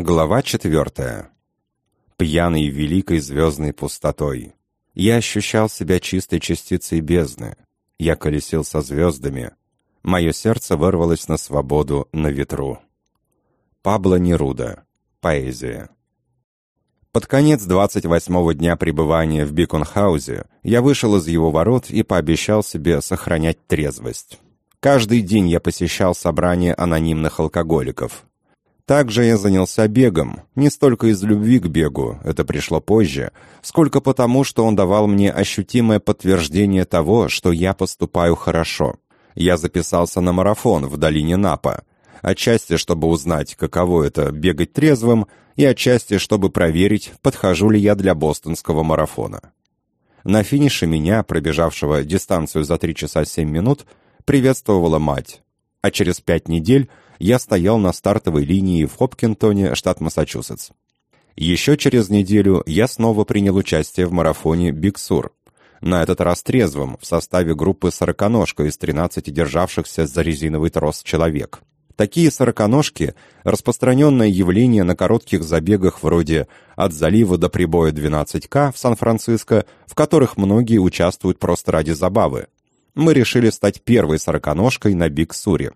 Глава четвертая. Пьяный великой звездной пустотой. Я ощущал себя чистой частицей бездны. Я колесил со звездами. Мое сердце вырвалось на свободу на ветру. Пабло Неруда. Поэзия. Под конец 28-го дня пребывания в Биконхаузе я вышел из его ворот и пообещал себе сохранять трезвость. Каждый день я посещал собрания анонимных алкоголиков. Также я занялся бегом, не столько из любви к бегу, это пришло позже, сколько потому, что он давал мне ощутимое подтверждение того, что я поступаю хорошо. Я записался на марафон в долине Напа, отчасти, чтобы узнать, каково это бегать трезвым, и отчасти, чтобы проверить, подхожу ли я для бостонского марафона. На финише меня, пробежавшего дистанцию за 3 часа 7 минут, приветствовала мать, а через пять недель я стоял на стартовой линии в Хопкинтоне, штат Массачусетс. Еще через неделю я снова принял участие в марафоне «Биг Сур», на этот раз трезвым, в составе группы «Сороконожка» из 13 державшихся за резиновый трос человек. Такие сороконожки – распространенное явление на коротких забегах вроде «От залива до прибоя 12К» в Сан-Франциско, в которых многие участвуют просто ради забавы. Мы решили стать первой сороконожкой на Биг Суре.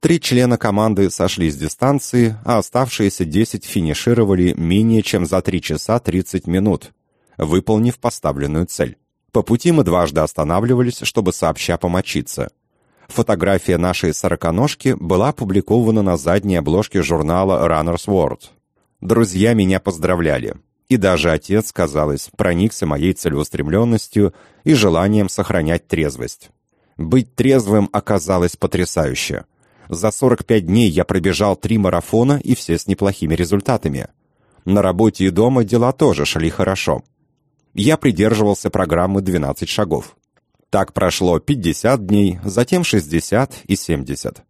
Три члена команды сошли с дистанции, а оставшиеся 10 финишировали менее чем за 3 часа 30 минут, выполнив поставленную цель. По пути мы дважды останавливались, чтобы сообща помочиться. Фотография нашей сороконожки была опубликована на задней обложке журнала Runner's World. Друзья меня поздравляли. И даже отец, казалось, проникся моей целеустремленностью и желанием сохранять трезвость. Быть трезвым оказалось потрясающе. За 45 дней я пробежал три марафона и все с неплохими результатами. На работе и дома дела тоже шли хорошо. Я придерживался программы 12 шагов. Так прошло 50 дней, затем 60 и 70.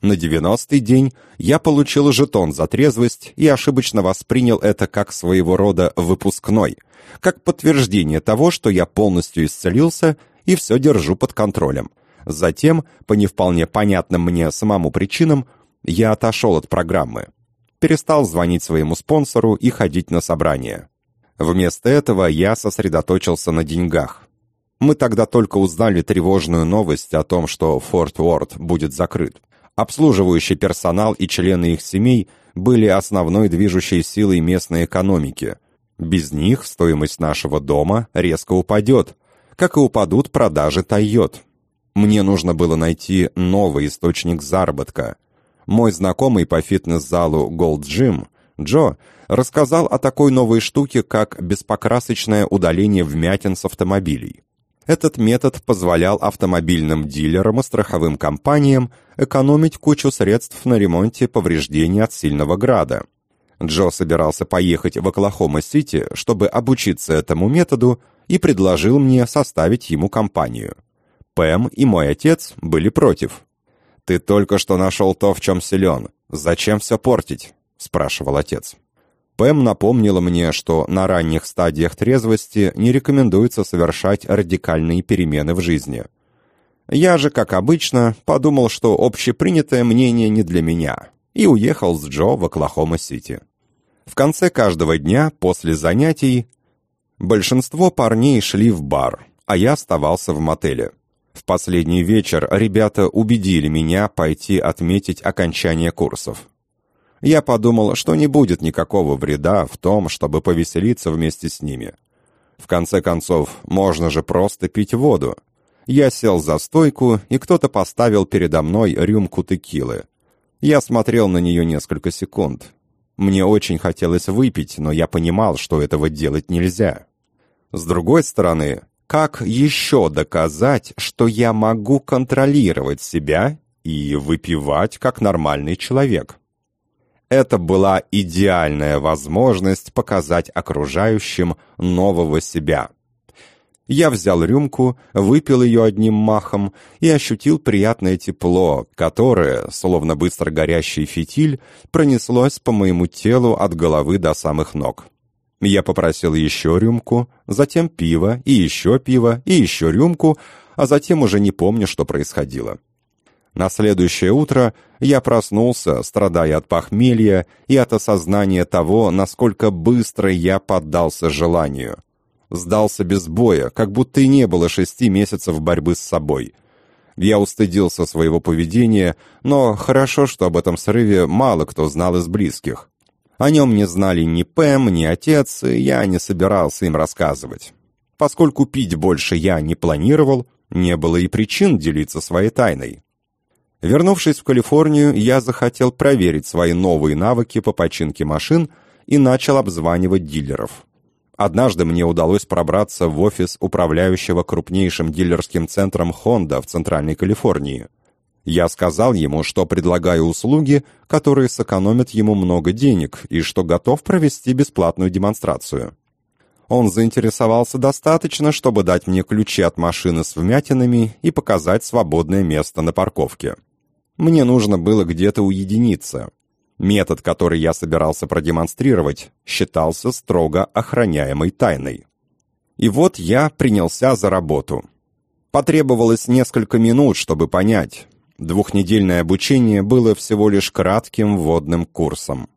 На 90-й день я получил жетон за трезвость и ошибочно воспринял это как своего рода выпускной, как подтверждение того, что я полностью исцелился и все держу под контролем – Затем, по не вполне понятным мне самому причинам, я отошел от программы. Перестал звонить своему спонсору и ходить на собрания. Вместо этого я сосредоточился на деньгах. Мы тогда только узнали тревожную новость о том, что Форт Уорд будет закрыт. Обслуживающий персонал и члены их семей были основной движущей силой местной экономики. Без них стоимость нашего дома резко упадет, как и упадут продажи Тойот. Мне нужно было найти новый источник заработка. Мой знакомый по фитнес-залу Gold Gym, Джо, рассказал о такой новой штуке, как беспокрасочное удаление вмятин с автомобилей. Этот метод позволял автомобильным дилерам и страховым компаниям экономить кучу средств на ремонте повреждений от сильного града. Джо собирался поехать в Оклахома-Сити, чтобы обучиться этому методу, и предложил мне составить ему компанию. Пэм и мой отец были против. «Ты только что нашел то, в чем силен. Зачем все портить?» — спрашивал отец. Пэм напомнила мне, что на ранних стадиях трезвости не рекомендуется совершать радикальные перемены в жизни. Я же, как обычно, подумал, что общепринятое мнение не для меня, и уехал с Джо в Оклахома-Сити. В конце каждого дня, после занятий, большинство парней шли в бар, а я оставался в мотеле. В последний вечер ребята убедили меня пойти отметить окончание курсов. Я подумал, что не будет никакого вреда в том, чтобы повеселиться вместе с ними. В конце концов, можно же просто пить воду. Я сел за стойку, и кто-то поставил передо мной рюмку текилы. Я смотрел на нее несколько секунд. Мне очень хотелось выпить, но я понимал, что этого делать нельзя. С другой стороны, как еще доказать, что я могу контролировать себя и выпивать как нормальный человек? Это была идеальная возможность показать окружающим нового себя. Я взял рюмку, выпил ее одним махом и ощутил приятное тепло, которое, словно быстро горящий фитиль, пронеслось по моему телу от головы до самых ног. Я попросил еще рюмку, затем пиво, и еще пиво, и еще рюмку, а затем уже не помню, что происходило. На следующее утро я проснулся, страдая от похмелья и от осознания того, насколько быстро я поддался желанию. Сдался без боя, как будто и не было шести месяцев борьбы с собой. Я устыдился своего поведения, но хорошо, что об этом срыве мало кто знал из близких. О нем не знали ни Пэм, ни отец, и я не собирался им рассказывать. Поскольку пить больше я не планировал, не было и причин делиться своей тайной. Вернувшись в Калифорнию, я захотел проверить свои новые навыки по починке машин и начал обзванивать дилеров. Однажды мне удалось пробраться в офис управляющего крупнейшим дилерским центром Honda в Центральной Калифорнии. Я сказал ему, что предлагаю услуги, которые сэкономят ему много денег, и что готов провести бесплатную демонстрацию. Он заинтересовался достаточно, чтобы дать мне ключи от машины с вмятинами и показать свободное место на парковке. Мне нужно было где-то уединиться. Метод, который я собирался продемонстрировать, считался строго охраняемой тайной. И вот я принялся за работу. Потребовалось несколько минут, чтобы понять. Двухнедельное обучение было всего лишь кратким вводным курсом.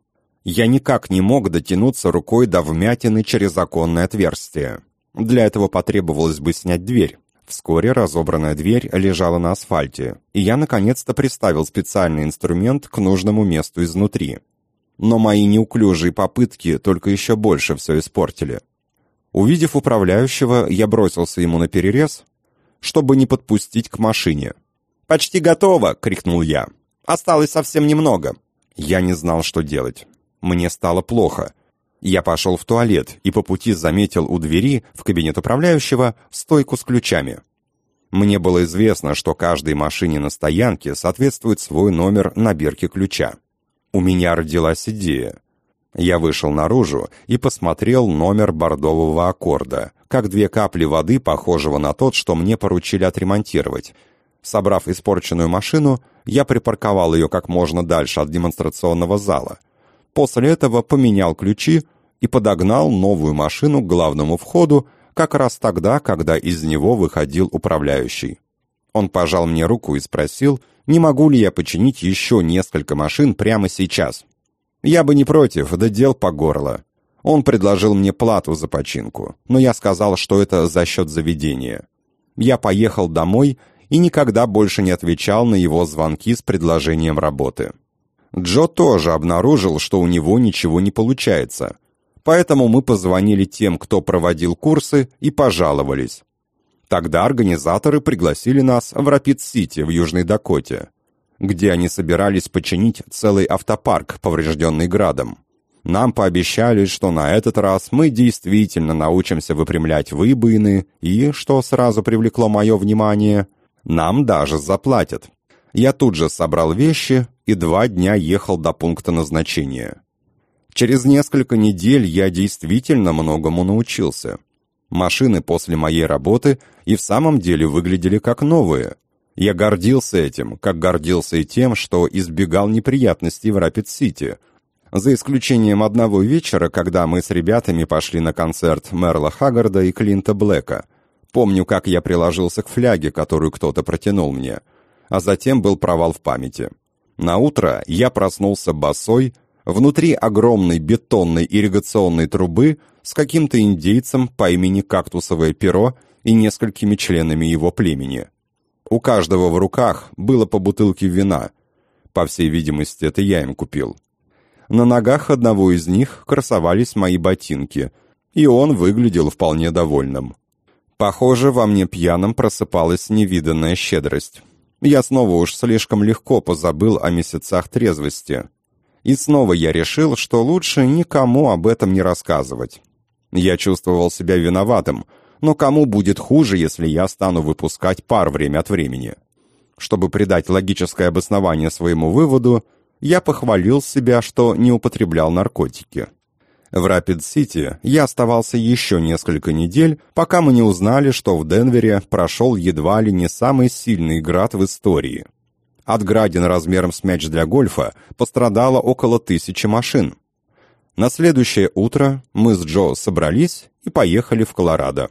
Я никак не мог дотянуться рукой до вмятины через оконное отверстие. Для этого потребовалось бы снять дверь. Вскоре разобранная дверь лежала на асфальте, и я наконец-то приставил специальный инструмент к нужному месту изнутри. Но мои неуклюжие попытки только еще больше все испортили. Увидев управляющего, я бросился ему на перерез, чтобы не подпустить к машине. «Почти готово!» — крикнул я. «Осталось совсем немного». Я не знал, что делать. Мне стало плохо. Я пошел в туалет и по пути заметил у двери в кабинет управляющего стойку с ключами. Мне было известно, что каждой машине на стоянке соответствует свой номер на бирке ключа. У меня родилась идея. Я вышел наружу и посмотрел номер бордового аккорда, как две капли воды, похожего на тот, что мне поручили отремонтировать. Собрав испорченную машину, я припарковал ее как можно дальше от демонстрационного зала. После этого поменял ключи и подогнал новую машину к главному входу как раз тогда, когда из него выходил управляющий. Он пожал мне руку и спросил, не могу ли я починить еще несколько машин прямо сейчас. Я бы не против, да дел по горло. Он предложил мне плату за починку, но я сказал, что это за счет заведения. Я поехал домой и никогда больше не отвечал на его звонки с предложением работы. Джо тоже обнаружил, что у него ничего не получается. Поэтому мы позвонили тем, кто проводил курсы, и пожаловались. Тогда организаторы пригласили нас в Рапид-Сити в Южной Дакоте, где они собирались починить целый автопарк, поврежденный градом. Нам пообещали, что на этот раз мы действительно научимся выпрямлять выбоины и, что сразу привлекло мое внимание, нам даже заплатят. Я тут же собрал вещи и два дня ехал до пункта назначения. Через несколько недель я действительно многому научился. Машины после моей работы и в самом деле выглядели как новые. Я гордился этим, как гордился и тем, что избегал неприятностей в Рапид-Сити. За исключением одного вечера, когда мы с ребятами пошли на концерт Мерла Хаггарда и Клинта Блэка. Помню, как я приложился к фляге, которую кто-то протянул мне – а затем был провал в памяти. На утро я проснулся босой, внутри огромной бетонной ирригационной трубы с каким-то индейцем по имени Кактусовое перо и несколькими членами его племени. У каждого в руках было по бутылке вина. По всей видимости, это я им купил. На ногах одного из них красовались мои ботинки, и он выглядел вполне довольным. Похоже, во мне пьяным просыпалась невиданная щедрость. Я снова уж слишком легко позабыл о месяцах трезвости. И снова я решил, что лучше никому об этом не рассказывать. Я чувствовал себя виноватым, но кому будет хуже, если я стану выпускать пар время от времени? Чтобы придать логическое обоснование своему выводу, я похвалил себя, что не употреблял наркотики. В Рапид-Сити я оставался еще несколько недель, пока мы не узнали, что в Денвере прошел едва ли не самый сильный град в истории. От градин размером с мяч для гольфа пострадало около тысячи машин. На следующее утро мы с Джо собрались и поехали в Колорадо.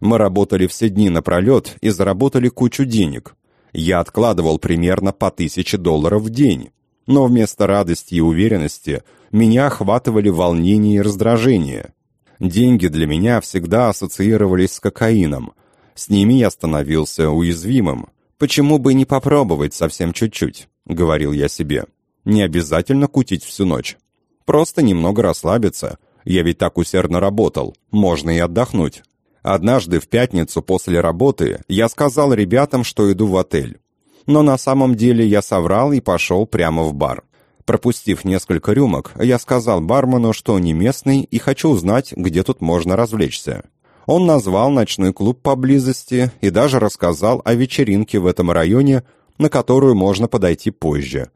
Мы работали все дни напролет и заработали кучу денег. Я откладывал примерно по тысяче долларов в день. Но вместо радости и уверенности меня охватывали волнение и раздражение. Деньги для меня всегда ассоциировались с кокаином. С ними я становился уязвимым. «Почему бы не попробовать совсем чуть-чуть?» — говорил я себе. «Не обязательно кутить всю ночь. Просто немного расслабиться. Я ведь так усердно работал. Можно и отдохнуть». Однажды в пятницу после работы я сказал ребятам, что иду в отель. Но на самом деле я соврал и пошел прямо в бар. Пропустив несколько рюмок, я сказал бармену, что не местный и хочу узнать, где тут можно развлечься. Он назвал ночной клуб поблизости и даже рассказал о вечеринке в этом районе, на которую можно подойти позже.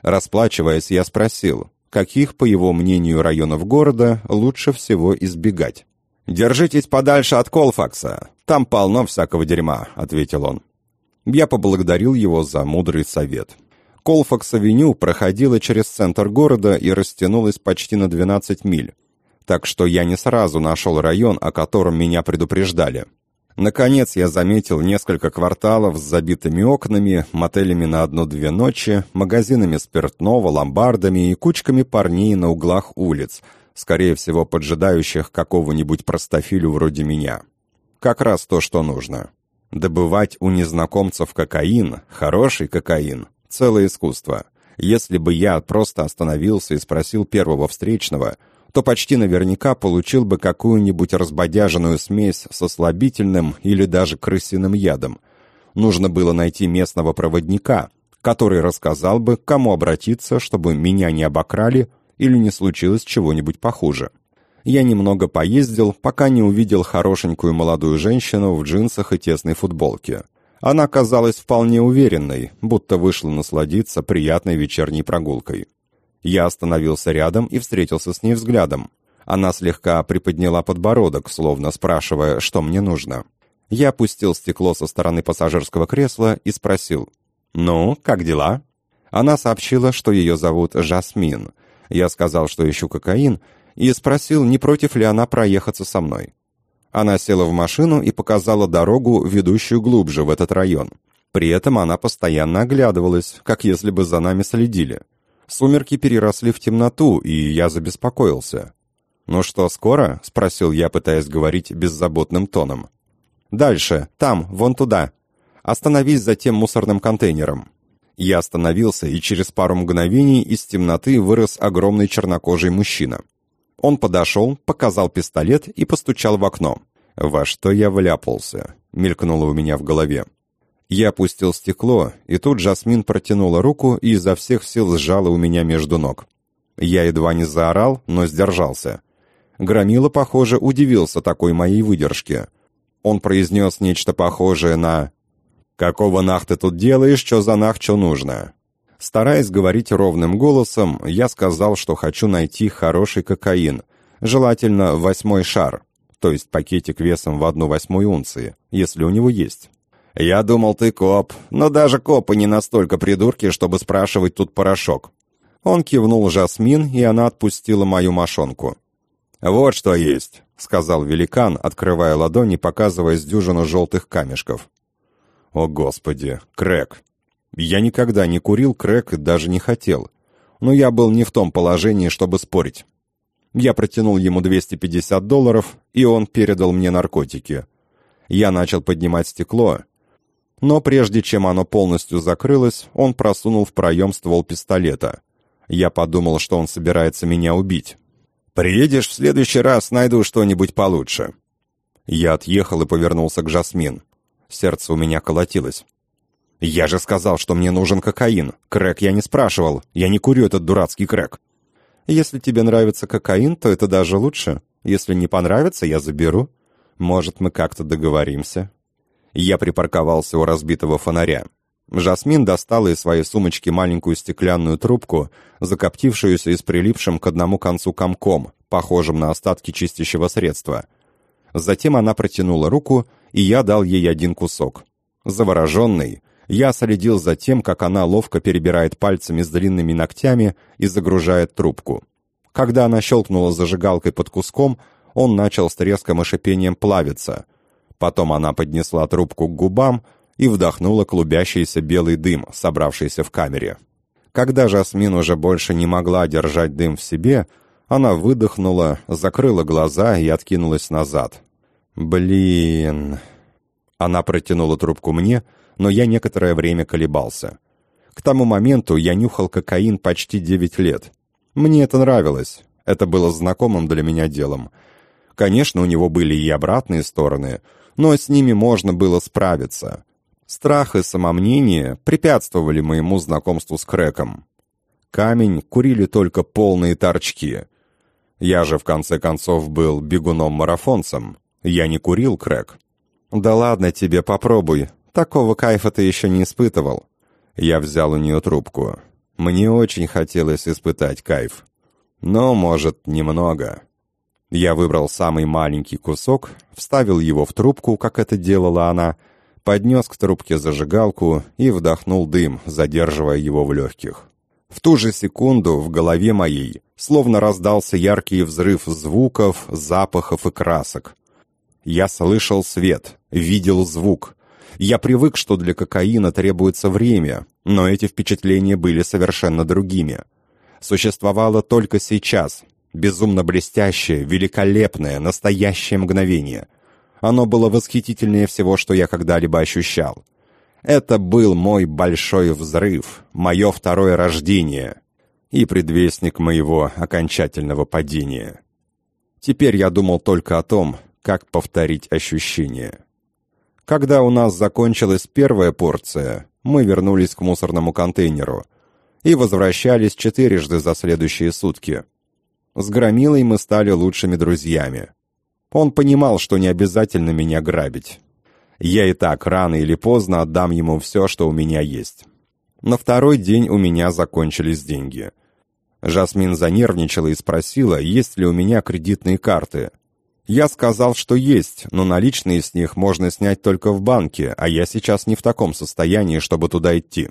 Расплачиваясь, я спросил, каких, по его мнению, районов города лучше всего избегать. «Держитесь подальше от Колфакса, там полно всякого дерьма», — ответил он. Я поблагодарил его за мудрый совет. Колфакс-авеню проходила через центр города и растянулась почти на 12 миль. Так что я не сразу нашел район, о котором меня предупреждали. Наконец я заметил несколько кварталов с забитыми окнами, мотелями на одну-две ночи, магазинами спиртного, ломбардами и кучками парней на углах улиц, скорее всего поджидающих какого-нибудь простофилю вроде меня. Как раз то, что нужно. Добывать у незнакомцев кокаин, хороший кокаин, целое искусство. Если бы я просто остановился и спросил первого встречного, то почти наверняка получил бы какую-нибудь разбодяженную смесь со слабительным или даже крысиным ядом. Нужно было найти местного проводника, который рассказал бы, к кому обратиться, чтобы меня не обокрали или не случилось чего-нибудь похуже. Я немного поездил, пока не увидел хорошенькую молодую женщину в джинсах и тесной футболке. Она казалась вполне уверенной, будто вышла насладиться приятной вечерней прогулкой. Я остановился рядом и встретился с ней взглядом. Она слегка приподняла подбородок, словно спрашивая, что мне нужно. Я опустил стекло со стороны пассажирского кресла и спросил, «Ну, как дела?» Она сообщила, что ее зовут Жасмин. Я сказал, что ищу кокаин, и спросил, не против ли она проехаться со мной. Она села в машину и показала дорогу, ведущую глубже в этот район. При этом она постоянно оглядывалась, как если бы за нами следили. Сумерки переросли в темноту, и я забеспокоился. «Ну что, скоро?» — спросил я, пытаясь говорить беззаботным тоном. «Дальше, там, вон туда. Остановись за тем мусорным контейнером». Я остановился, и через пару мгновений из темноты вырос огромный чернокожий мужчина. Он подошел, показал пистолет и постучал в окно. «Во что я вляпался?» — мелькнуло у меня в голове. Я опустил стекло, и тут Жасмин протянула руку и изо всех сил сжала у меня между ног. Я едва не заорал, но сдержался. Громила, похоже, удивился такой моей выдержке. Он произнес нечто похожее на «Какого нах ты тут делаешь, что за нах, что нужно?» Стараясь говорить ровным голосом, я сказал, что хочу найти хороший кокаин, желательно восьмой шар, то есть пакетик весом в одну восьмую унции, если у него есть. «Я думал, ты коп, но даже копы не настолько придурки, чтобы спрашивать тут порошок». Он кивнул Жасмин, и она отпустила мою мошонку. «Вот что есть», — сказал великан, открывая ладони, показывая с дюжину желтых камешков. «О, Господи, крэк! Я никогда не курил крэк и даже не хотел. Но я был не в том положении, чтобы спорить. Я протянул ему 250 долларов, и он передал мне наркотики. Я начал поднимать стекло, но прежде чем оно полностью закрылось, он просунул в проем ствол пистолета. Я подумал, что он собирается меня убить. «Приедешь в следующий раз, найду что-нибудь получше». Я отъехал и повернулся к Жасмин. Сердце у меня колотилось. «Я же сказал, что мне нужен кокаин. Крэк я не спрашивал. Я не курю этот дурацкий крэк». «Если тебе нравится кокаин, то это даже лучше. Если не понравится, я заберу. Может, мы как-то договоримся». Я припарковался у разбитого фонаря. Жасмин достала из своей сумочки маленькую стеклянную трубку, закоптившуюся и с прилипшим к одному концу комком, похожим на остатки чистящего средства. Затем она протянула руку, и я дал ей один кусок. Завороженный, я следил за тем, как она ловко перебирает пальцами с длинными ногтями и загружает трубку. Когда она щелкнула зажигалкой под куском, он начал с треском и шипением плавиться. Потом она поднесла трубку к губам, и вдохнула клубящийся белый дым, собравшийся в камере. Когда Жасмин уже больше не могла держать дым в себе, она выдохнула, закрыла глаза и откинулась назад. «Блин...» Она протянула трубку мне, но я некоторое время колебался. К тому моменту я нюхал кокаин почти девять лет. Мне это нравилось, это было знакомым для меня делом. Конечно, у него были и обратные стороны, но с ними можно было справиться. Страх и самомнение препятствовали моему знакомству с Крэком. Камень курили только полные торчки. Я же, в конце концов, был бегуном-марафонцем. Я не курил крэк. «Да ладно тебе, попробуй. Такого кайфа ты еще не испытывал». Я взял у нее трубку. Мне очень хотелось испытать кайф. Но, может, немного. Я выбрал самый маленький кусок, вставил его в трубку, как это делала она, поднес к трубке зажигалку и вдохнул дым, задерживая его в легких. В ту же секунду в голове моей словно раздался яркий взрыв звуков, запахов и красок. Я слышал свет, видел звук. Я привык, что для кокаина требуется время, но эти впечатления были совершенно другими. Существовало только сейчас, безумно блестящее, великолепное, настоящее мгновение. Оно было восхитительнее всего, что я когда-либо ощущал. Это был мой большой взрыв, мое второе рождение и предвестник моего окончательного падения. Теперь я думал только о том, как повторить ощущение. Когда у нас закончилась первая порция, мы вернулись к мусорному контейнеру и возвращались четырежды за следующие сутки. С Громилой мы стали лучшими друзьями. Он понимал, что не обязательно меня грабить. Я и так рано или поздно отдам ему все, что у меня есть. На второй день у меня закончились деньги. Жасмин занервничала и спросила, есть ли у меня кредитные карты. Я сказал, что есть, но наличные с них можно снять только в банке, а я сейчас не в таком состоянии, чтобы туда идти.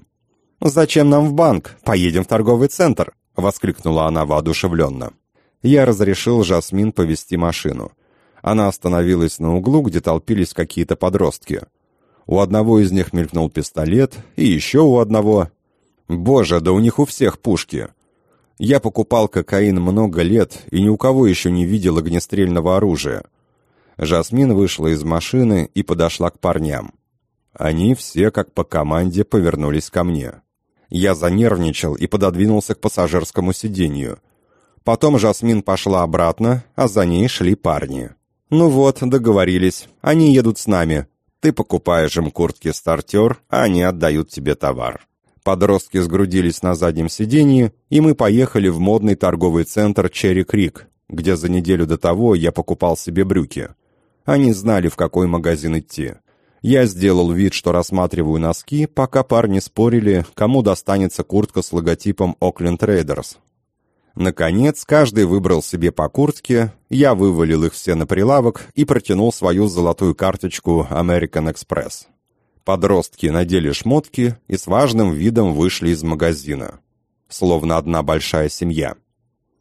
«Зачем нам в банк? Поедем в торговый центр!» — воскликнула она воодушевленно. Я разрешил Жасмин повести машину. Она остановилась на углу, где толпились какие-то подростки. У одного из них мелькнул пистолет, и еще у одного... Боже, да у них у всех пушки. Я покупал кокаин много лет, и ни у кого еще не видел огнестрельного оружия. Жасмин вышла из машины и подошла к парням. Они все, как по команде, повернулись ко мне. Я занервничал и пододвинулся к пассажирскому сиденью. Потом Жасмин пошла обратно, а за ней шли парни. «Ну вот, договорились. Они едут с нами. Ты покупаешь им куртки-стартер, а они отдают тебе товар». Подростки сгрудились на заднем сиденье, и мы поехали в модный торговый центр Черри Крик, где за неделю до того я покупал себе брюки. Они знали, в какой магазин идти. Я сделал вид, что рассматриваю носки, пока парни спорили, кому достанется куртка с логотипом Окленд Рейдерс, Наконец, каждый выбрал себе по куртке, я вывалил их все на прилавок и протянул свою золотую карточку American Express. Подростки надели шмотки и с важным видом вышли из магазина. Словно одна большая семья.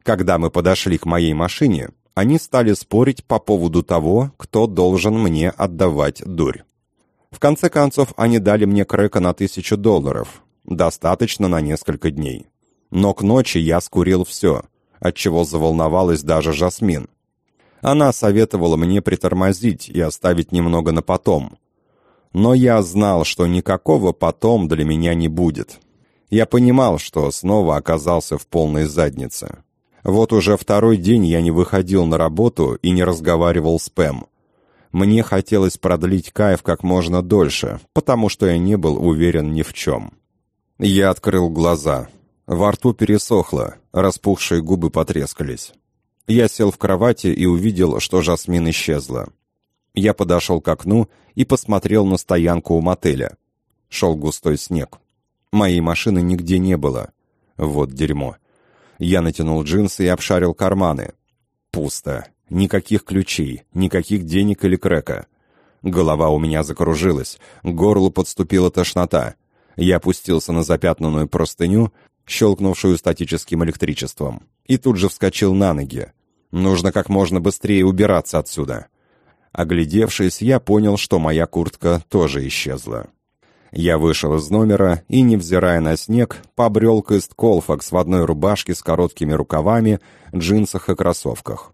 Когда мы подошли к моей машине, они стали спорить по поводу того, кто должен мне отдавать дурь. В конце концов, они дали мне крека на тысячу долларов. Достаточно на несколько дней. Но к ночи я скурил все, отчего заволновалась даже Жасмин. Она советовала мне притормозить и оставить немного на потом. Но я знал, что никакого потом для меня не будет. Я понимал, что снова оказался в полной заднице. Вот уже второй день я не выходил на работу и не разговаривал с Пэм. Мне хотелось продлить кайф как можно дольше, потому что я не был уверен ни в чем. Я открыл глаза. Во рту пересохло, распухшие губы потрескались. Я сел в кровати и увидел, что Жасмин исчезла. Я подошел к окну и посмотрел на стоянку у мотеля. Шел густой снег. Моей машины нигде не было. Вот дерьмо. Я натянул джинсы и обшарил карманы. Пусто. Никаких ключей, никаких денег или крека. Голова у меня закружилась, к горлу подступила тошнота. Я опустился на запятнанную простыню, щелкнувшую статическим электричеством, и тут же вскочил на ноги. Нужно как можно быстрее убираться отсюда. Оглядевшись, я понял, что моя куртка тоже исчезла. Я вышел из номера и, невзирая на снег, побрел к Ист-Колфакс в одной рубашке с короткими рукавами, джинсах и кроссовках.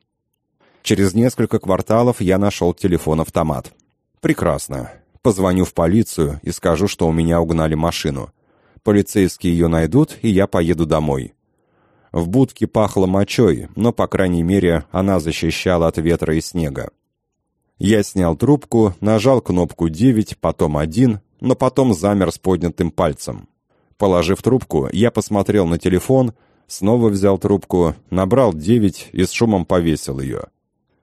Через несколько кварталов я нашел телефон-автомат. Прекрасно. Позвоню в полицию и скажу, что у меня угнали машину. Полицейские ее найдут, и я поеду домой. В будке пахло мочой, но, по крайней мере, она защищала от ветра и снега. Я снял трубку, нажал кнопку 9, потом 1, но потом замер с поднятым пальцем. Положив трубку, я посмотрел на телефон, снова взял трубку, набрал 9 и с шумом повесил ее.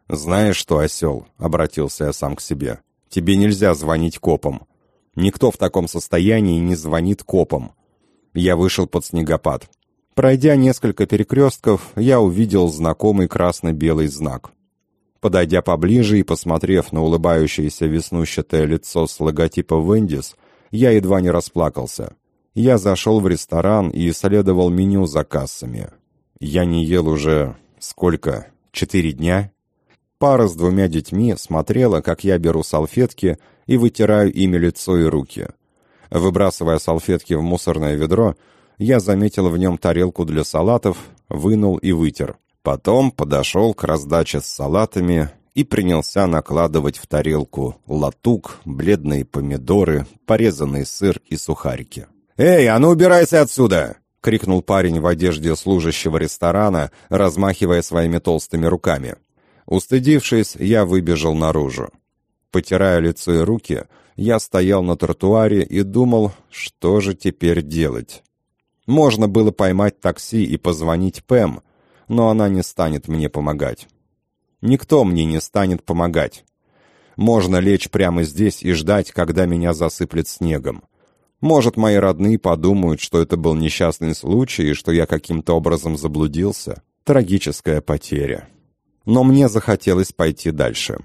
«Знаешь что, осел?» — обратился я сам к себе. «Тебе нельзя звонить копам. Никто в таком состоянии не звонит копам». Я вышел под снегопад. Пройдя несколько перекрестков, я увидел знакомый красно-белый знак. Подойдя поближе и посмотрев на улыбающееся веснущатое лицо с логотипа «Вендис», я едва не расплакался. Я зашел в ресторан и исследовал меню за кассами. Я не ел уже... сколько? Четыре дня? Пара с двумя детьми смотрела, как я беру салфетки и вытираю ими лицо и руки. Выбрасывая салфетки в мусорное ведро, я заметил в нем тарелку для салатов, вынул и вытер. Потом подошел к раздаче с салатами и принялся накладывать в тарелку латук, бледные помидоры, порезанный сыр и сухарики. «Эй, а ну убирайся отсюда!» — крикнул парень в одежде служащего ресторана, размахивая своими толстыми руками. Устыдившись, я выбежал наружу. Потирая лицо и руки, я стоял на тротуаре и думал, что же теперь делать. Можно было поймать такси и позвонить Пэм, но она не станет мне помогать. Никто мне не станет помогать. Можно лечь прямо здесь и ждать, когда меня засыплет снегом. Может, мои родные подумают, что это был несчастный случай и что я каким-то образом заблудился. Трагическая потеря но мне захотелось пойти дальше.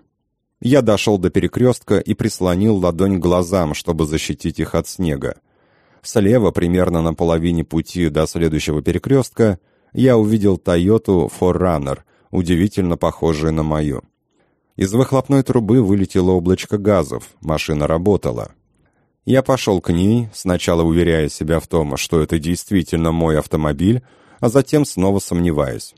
Я дошел до перекрестка и прислонил ладонь к глазам, чтобы защитить их от снега. Слева, примерно на половине пути до следующего перекрестка, я увидел Toyota 4Runner, удивительно похожую на мою. Из выхлопной трубы вылетело облачко газов, машина работала. Я пошел к ней, сначала уверяя себя в том, что это действительно мой автомобиль, а затем снова сомневаясь.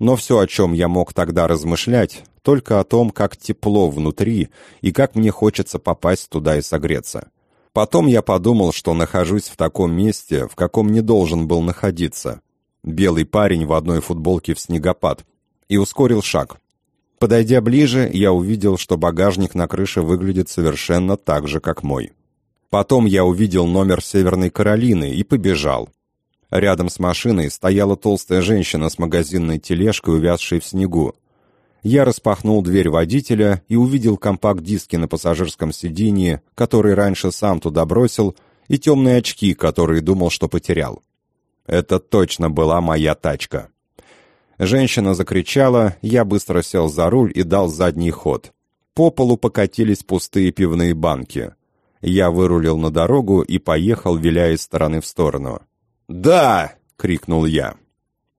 Но все, о чем я мог тогда размышлять, только о том, как тепло внутри и как мне хочется попасть туда и согреться. Потом я подумал, что нахожусь в таком месте, в каком не должен был находиться. Белый парень в одной футболке в снегопад. И ускорил шаг. Подойдя ближе, я увидел, что багажник на крыше выглядит совершенно так же, как мой. Потом я увидел номер Северной Каролины и побежал. Рядом с машиной стояла толстая женщина с магазинной тележкой, увязшей в снегу. Я распахнул дверь водителя и увидел компакт-диски на пассажирском сиденье, который раньше сам туда бросил, и темные очки, которые думал, что потерял. Это точно была моя тачка. Женщина закричала, я быстро сел за руль и дал задний ход. По полу покатились пустые пивные банки. Я вырулил на дорогу и поехал, виляя из стороны в сторону. «Да!» — крикнул я.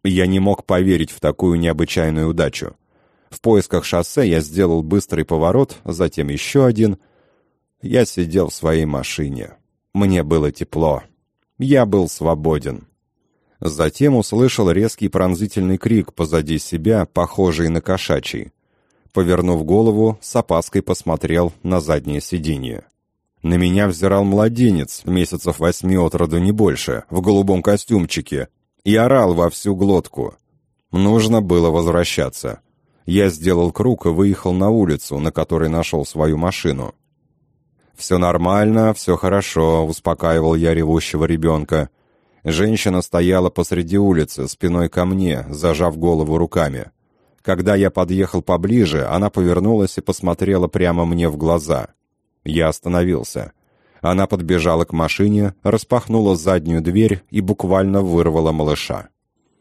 Я не мог поверить в такую необычайную удачу. В поисках шоссе я сделал быстрый поворот, затем еще один. Я сидел в своей машине. Мне было тепло. Я был свободен. Затем услышал резкий пронзительный крик позади себя, похожий на кошачий. Повернув голову, с опаской посмотрел на заднее сиденье. На меня взирал младенец, месяцев восьми от роду не больше, в голубом костюмчике, и орал во всю глотку. Нужно было возвращаться. Я сделал круг и выехал на улицу, на которой нашел свою машину. «Все нормально, все хорошо», — успокаивал я ревущего ребенка. Женщина стояла посреди улицы, спиной ко мне, зажав голову руками. Когда я подъехал поближе, она повернулась и посмотрела прямо мне в глаза — я остановился. Она подбежала к машине, распахнула заднюю дверь и буквально вырвала малыша.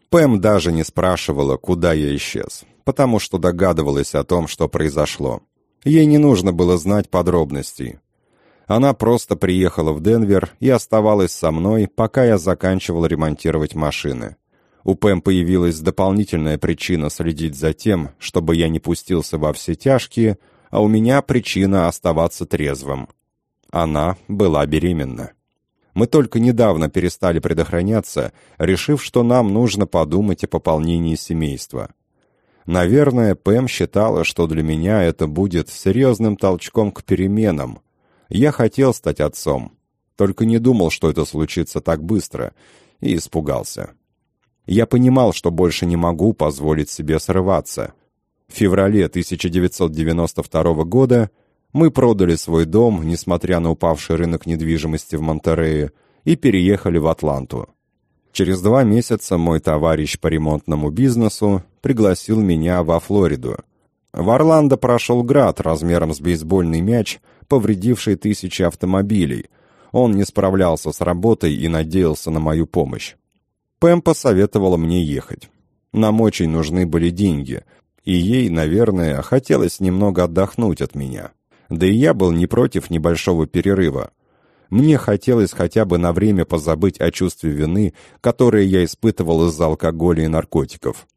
Пэм даже не спрашивала, куда я исчез, потому что догадывалась о том, что произошло. Ей не нужно было знать подробностей. Она просто приехала в Денвер и оставалась со мной, пока я заканчивал ремонтировать машины. У Пэм появилась дополнительная причина следить за тем, чтобы я не пустился во все тяжкие, а у меня причина оставаться трезвым. Она была беременна. Мы только недавно перестали предохраняться, решив, что нам нужно подумать о пополнении семейства. Наверное, Пэм считала, что для меня это будет серьезным толчком к переменам. Я хотел стать отцом, только не думал, что это случится так быстро, и испугался. Я понимал, что больше не могу позволить себе срываться. В феврале 1992 года мы продали свой дом, несмотря на упавший рынок недвижимости в Монтерее, и переехали в Атланту. Через два месяца мой товарищ по ремонтному бизнесу пригласил меня во Флориду. В Орландо прошел град размером с бейсбольный мяч, повредивший тысячи автомобилей. Он не справлялся с работой и надеялся на мою помощь. Пэм посоветовала мне ехать. Нам очень нужны были деньги, и ей, наверное, хотелось немного отдохнуть от меня. Да и я был не против небольшого перерыва. Мне хотелось хотя бы на время позабыть о чувстве вины, которое я испытывал из-за алкоголя и наркотиков.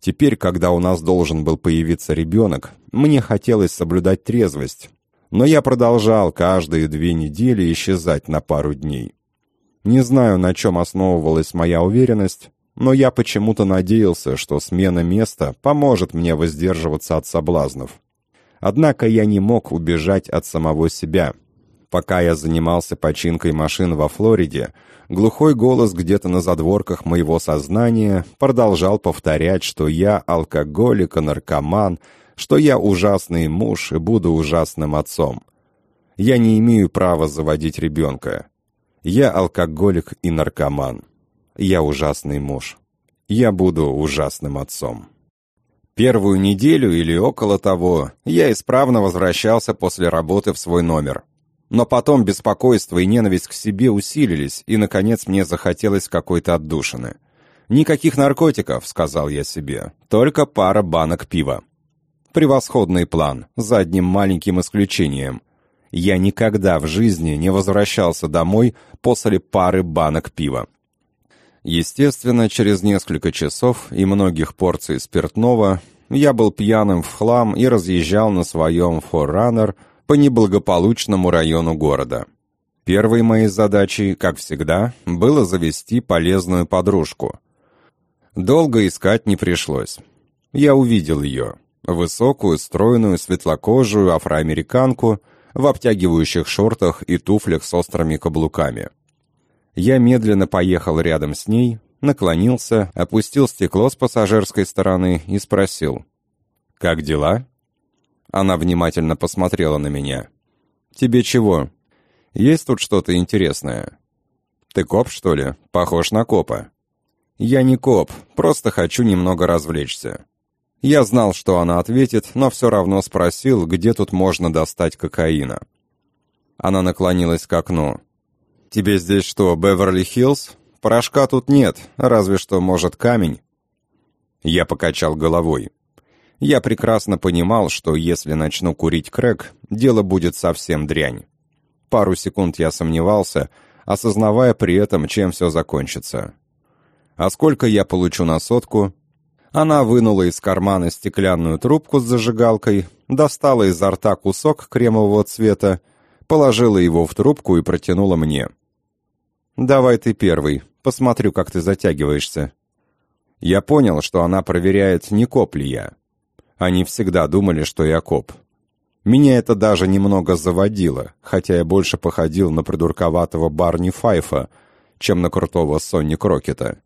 Теперь, когда у нас должен был появиться ребенок, мне хотелось соблюдать трезвость. Но я продолжал каждые две недели исчезать на пару дней. Не знаю, на чем основывалась моя уверенность, но я почему-то надеялся, что смена места поможет мне воздерживаться от соблазнов. Однако я не мог убежать от самого себя. Пока я занимался починкой машин во Флориде, глухой голос где-то на задворках моего сознания продолжал повторять, что я алкоголик и наркоман, что я ужасный муж и буду ужасным отцом. Я не имею права заводить ребенка. Я алкоголик и наркоман. Я ужасный муж. Я буду ужасным отцом. Первую неделю или около того я исправно возвращался после работы в свой номер. Но потом беспокойство и ненависть к себе усилились, и, наконец, мне захотелось какой-то отдушины. «Никаких наркотиков», — сказал я себе, — «только пара банок пива». Превосходный план, за одним маленьким исключением. Я никогда в жизни не возвращался домой после пары банок пива. Естественно, через несколько часов и многих порций спиртного я был пьяным в хлам и разъезжал на своем форраннер по неблагополучному району города. Первой моей задачей, как всегда, было завести полезную подружку. Долго искать не пришлось. Я увидел ее. Высокую, стройную, светлокожую афроамериканку в обтягивающих шортах и туфлях с острыми каблуками. Я медленно поехал рядом с ней, наклонился, опустил стекло с пассажирской стороны и спросил. «Как дела?» Она внимательно посмотрела на меня. «Тебе чего? Есть тут что-то интересное?» «Ты коп, что ли? Похож на копа». «Я не коп, просто хочу немного развлечься». Я знал, что она ответит, но все равно спросил, где тут можно достать кокаина. Она наклонилась к окну. «Тебе здесь что, Беверли-Хиллз? Порошка тут нет, разве что, может, камень?» Я покачал головой. Я прекрасно понимал, что если начну курить крэк, дело будет совсем дрянь. Пару секунд я сомневался, осознавая при этом, чем все закончится. «А сколько я получу на сотку?» Она вынула из кармана стеклянную трубку с зажигалкой, достала изо рта кусок кремового цвета положила его в трубку и протянула мне. «Давай ты первый, посмотрю, как ты затягиваешься». Я понял, что она проверяет, не коп ли я. Они всегда думали, что я коп. Меня это даже немного заводило, хотя я больше походил на придурковатого Барни Файфа, чем на крутого Сонни Крокета.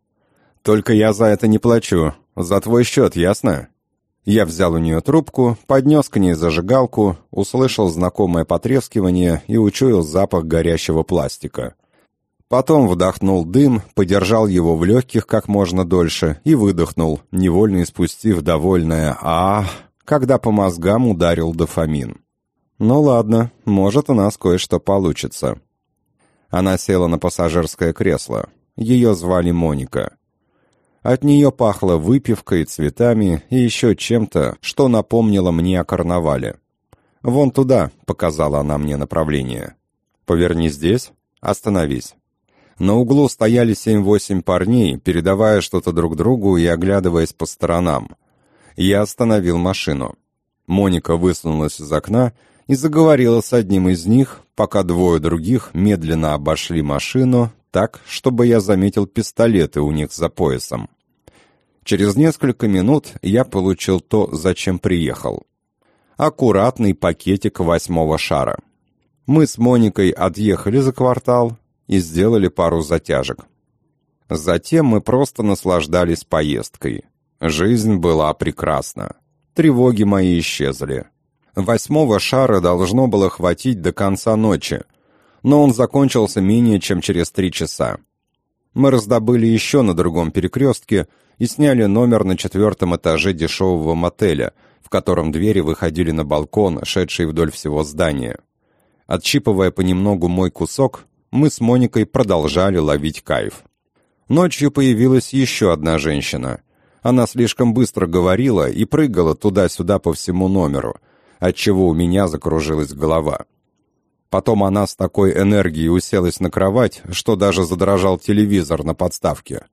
«Только я за это не плачу. За твой счет, ясно?» Я взял у нее трубку, поднес к ней зажигалку, услышал знакомое потрескивание и учуял запах горящего пластика. Потом вдохнул дым, подержал его в легких как можно дольше и выдохнул, невольно испустив довольное а, когда по мозгам ударил дофамин. «Ну ладно, может, у нас кое-что получится». Она села на пассажирское кресло. Ее звали Моника. От нее пахло выпивкой, цветами и еще чем-то, что напомнило мне о карнавале. «Вон туда», — показала она мне направление. «Поверни здесь, остановись». На углу стояли семь-восемь парней, передавая что-то друг другу и оглядываясь по сторонам. Я остановил машину. Моника высунулась из окна и заговорила с одним из них, пока двое других медленно обошли машину, так, чтобы я заметил пистолеты у них за поясом. Через несколько минут я получил то, зачем приехал. Аккуратный пакетик восьмого шара. Мы с Моникой отъехали за квартал и сделали пару затяжек. Затем мы просто наслаждались поездкой. Жизнь была прекрасна. Тревоги мои исчезли. Восьмого шара должно было хватить до конца ночи, но он закончился менее чем через три часа. Мы раздобыли еще на другом перекрестке и сняли номер на четвертом этаже дешевого мотеля, в котором двери выходили на балкон, шедший вдоль всего здания. Отщипывая понемногу мой кусок, мы с Моникой продолжали ловить кайф. Ночью появилась еще одна женщина. Она слишком быстро говорила и прыгала туда-сюда по всему номеру — отчего у меня закружилась голова. Потом она с такой энергией уселась на кровать, что даже задрожал телевизор на подставке.